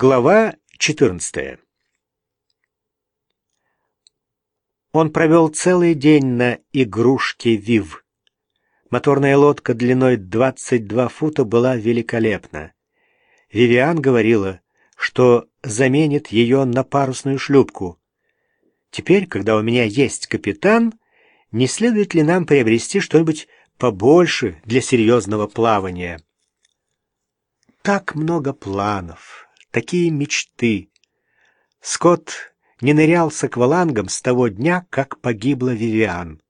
Глава 14 Он провел целый день на игрушке «Вив». Моторная лодка длиной 22 фута была великолепна. Вивиан говорила, что заменит ее на парусную шлюпку. Теперь, когда у меня есть капитан, не следует ли нам приобрести что-нибудь побольше для серьезного плавания? Так много планов, такие мечты. Скотт не нырял с аквалангом с того дня, как погибла Вивиан.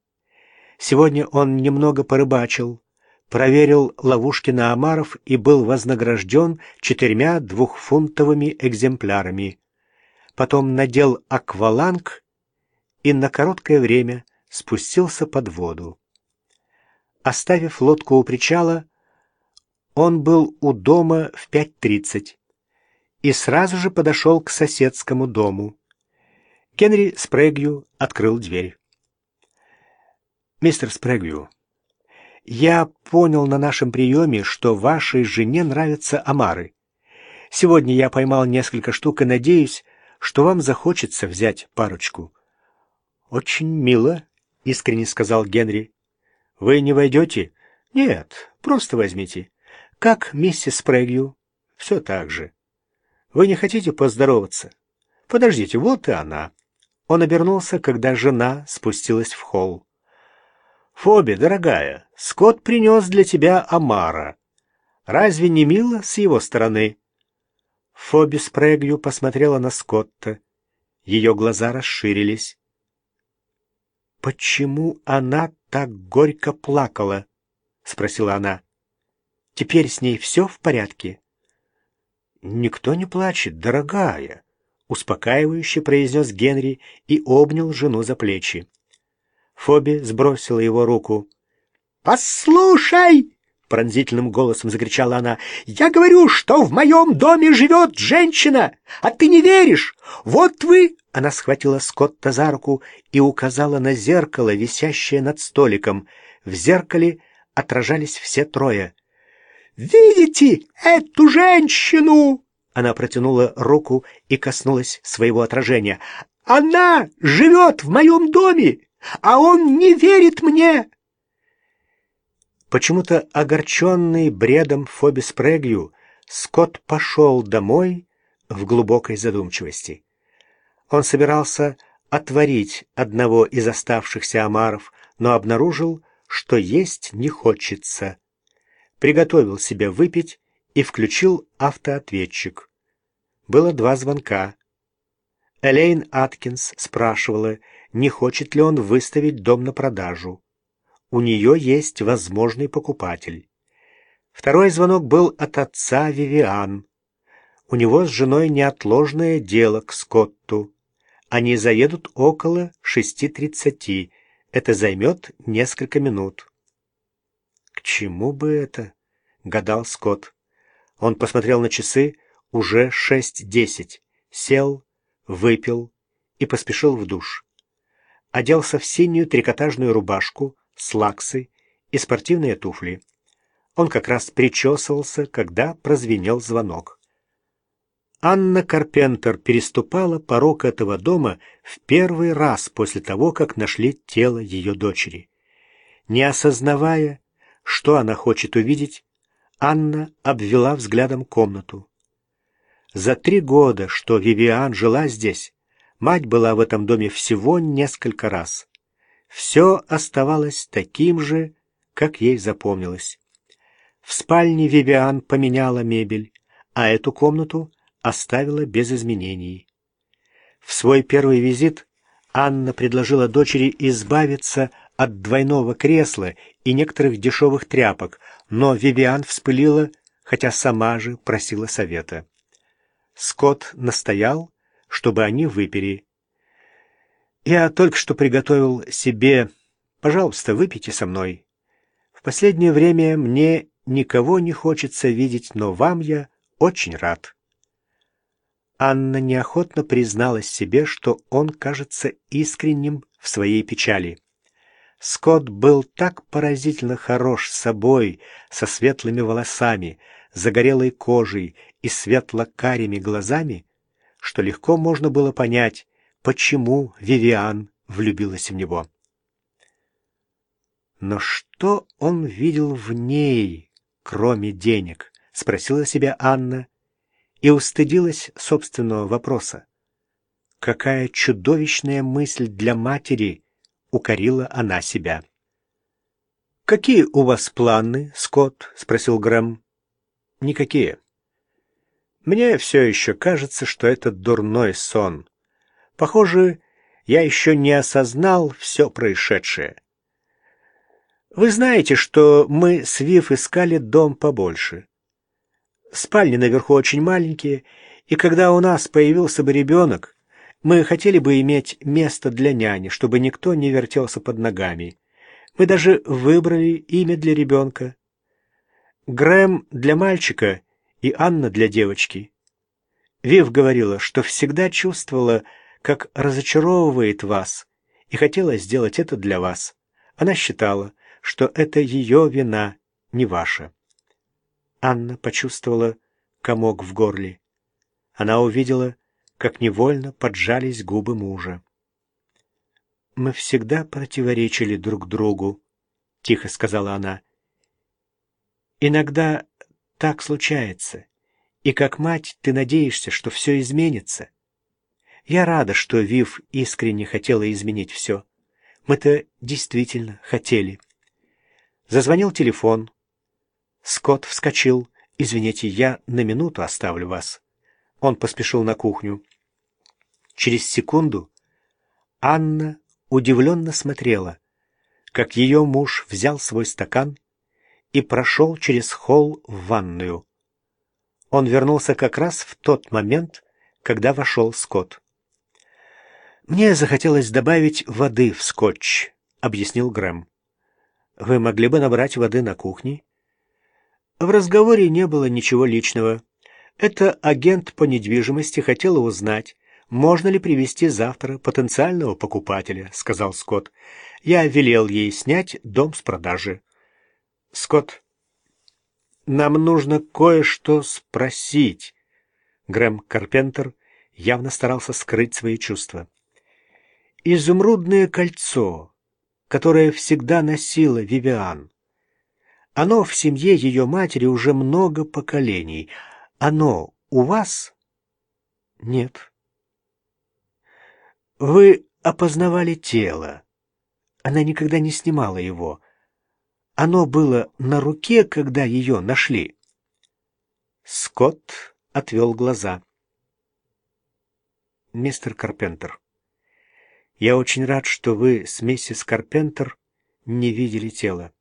Сегодня он немного порыбачил, проверил ловушки на омаров и был вознагражден четырьмя двухфунтовыми экземплярами. Потом надел акваланг и на короткое время спустился под воду. Оставив лодку у причала, он был у дома в 5.30 и сразу же подошел к соседскому дому. Генри Спрэгью открыл дверь. «Мистер Спрэгью, я понял на нашем приеме, что вашей жене нравятся омары. Сегодня я поймал несколько штук и надеюсь, что вам захочется взять парочку». «Очень мило», — искренне сказал Генри. «Вы не войдете?» «Нет, просто возьмите. Как миссис Спрэгью?» «Все так же». «Вы не хотите поздороваться?» «Подождите, вот и она». Он обернулся, когда жена спустилась в холл. «Фоби, дорогая, Скотт принес для тебя омара. Разве не мило с его стороны?» Фоби Спрэгью посмотрела на Скотта. Ее глаза расширились. «Почему она так горько плакала?» — спросила она. «Теперь с ней все в порядке?» «Никто не плачет, дорогая», — успокаивающе произнес Генри и обнял жену за плечи. Фоби сбросила его руку. «Послушай!» — пронзительным голосом закричала она. «Я говорю, что в моем доме живет женщина, а ты не веришь! Вот вы она схватила Скотта за руку и указала на зеркало, висящее над столиком. В зеркале отражались все трое. «Видите эту женщину?» Она протянула руку и коснулась своего отражения. «Она живет в моем доме, а он не верит мне!» Почему-то огорченный бредом Фобис Прегью, Скотт пошел домой в глубокой задумчивости. Он собирался отварить одного из оставшихся омаров, но обнаружил, что есть не хочется. Приготовил себе выпить и включил автоответчик. Было два звонка. Элейн Аткинс спрашивала, не хочет ли он выставить дом на продажу. У нее есть возможный покупатель. Второй звонок был от отца Вивиан. У него с женой неотложное дело к Скотту. Они заедут около 6.30. Это займет несколько минут. «К чему бы это?» — гадал Скотт. Он посмотрел на часы, уже 6.10. Сел, выпил и поспешил в душ. Оделся в синюю трикотажную рубашку, слаксы и спортивные туфли. Он как раз причесывался, когда прозвенел звонок. Анна Карпентер переступала порог этого дома в первый раз после того, как нашли тело ее дочери. Не осознавая, что она хочет увидеть, Анна обвела взглядом комнату. За три года, что Вивиан жила здесь, мать была в этом доме всего несколько раз. Все оставалось таким же, как ей запомнилось. В спальне Вивиан поменяла мебель, а эту комнату оставила без изменений. В свой первый визит Анна предложила дочери избавиться от двойного кресла и некоторых дешевых тряпок, но Вивиан вспылила, хотя сама же просила совета. Скотт настоял, чтобы они выпили. «Я только что приготовил себе... Пожалуйста, выпейте со мной. В последнее время мне никого не хочется видеть, но вам я очень рад». Анна неохотно призналась себе, что он кажется искренним в своей печали. Скотт был так поразительно хорош собой, со светлыми волосами, загорелой кожей и светло-карими глазами, что легко можно было понять, почему Вивиан влюбилась в него. Но что он видел в ней, кроме денег? спросила себя Анна и устыдилась собственного вопроса. Какая чудовищная мысль для матери, укорила она себя. Какие у вас планы, Скотт? спросил Грэм. Никакие. Мне все еще кажется, что это дурной сон. Похоже, я еще не осознал все происшедшее. Вы знаете, что мы с Вив искали дом побольше. Спальни наверху очень маленькие, и когда у нас появился бы ребенок, мы хотели бы иметь место для няни, чтобы никто не вертелся под ногами. Мы даже выбрали имя для ребенка. Грэм для мальчика и Анна для девочки. Вив говорила, что всегда чувствовала, как разочаровывает вас, и хотела сделать это для вас. Она считала, что это ее вина, не ваша. Анна почувствовала комок в горле. Она увидела, как невольно поджались губы мужа. «Мы всегда противоречили друг другу», — тихо сказала она. «Иногда так случается, и как мать ты надеешься, что все изменится. Я рада, что Вив искренне хотела изменить все. Мы-то действительно хотели». Зазвонил телефон. Скотт вскочил. «Извините, я на минуту оставлю вас». Он поспешил на кухню. Через секунду Анна удивленно смотрела, как ее муж взял свой стакан и прошел через холл в ванную. Он вернулся как раз в тот момент, когда вошел Скотт. «Мне захотелось добавить воды в скотч», — объяснил Грэм. «Вы могли бы набрать воды на кухне?» В разговоре не было ничего личного. Это агент по недвижимости хотела узнать, можно ли привести завтра потенциального покупателя, сказал Скотт. Я велел ей снять дом с продажи. Скотт, нам нужно кое-что спросить. Грэм Карпентер явно старался скрыть свои чувства. Изумрудное кольцо, которое всегда носила Вивиан, оно в семье ее матери уже много поколений. Оно у вас? Нет. Вы опознавали тело. Она никогда не снимала его. Оно было на руке, когда ее нашли. Скотт отвел глаза. «Мистер Карпентер, я очень рад, что вы с миссис Карпентер не видели тело.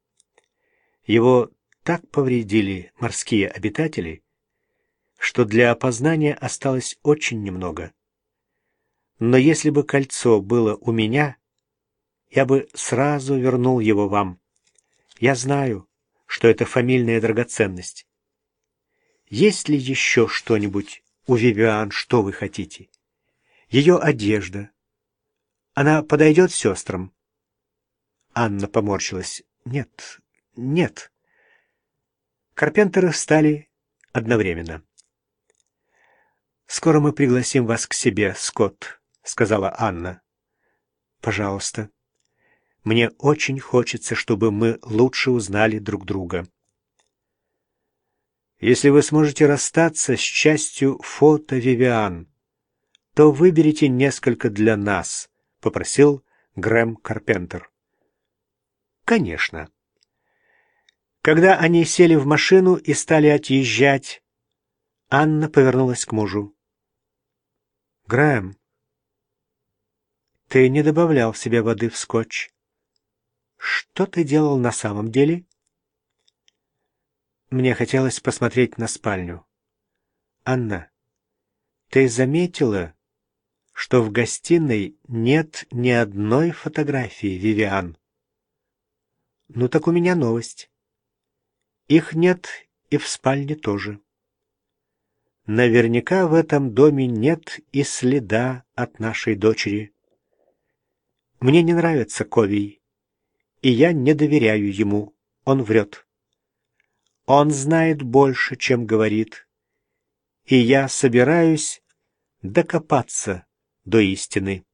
Его так повредили морские обитатели, что для опознания осталось очень немного. Но если бы кольцо было у меня, я бы сразу вернул его вам. Я знаю, что это фамильная драгоценность. Есть ли еще что-нибудь у Вивиан, что вы хотите? Ее одежда. Она подойдет сестрам? Анна поморщилась. Нет, нет. Карпентеры встали одновременно. «Скоро мы пригласим вас к себе, Скотт», — сказала Анна. «Пожалуйста. Мне очень хочется, чтобы мы лучше узнали друг друга». «Если вы сможете расстаться с частью фото Вивиан, то выберите несколько для нас», — попросил Грэм Карпентер. «Конечно». Когда они сели в машину и стали отъезжать, Анна повернулась к мужу. «Грэм, ты не добавлял в себя воды в скотч. Что ты делал на самом деле?» Мне хотелось посмотреть на спальню. «Анна, ты заметила, что в гостиной нет ни одной фотографии Вивиан?» «Ну так у меня новость. Их нет и в спальне тоже. Наверняка в этом доме нет и следа от нашей дочери. Мне не нравится Ковий, и я не доверяю ему, он врет. Он знает больше, чем говорит, и я собираюсь докопаться до истины.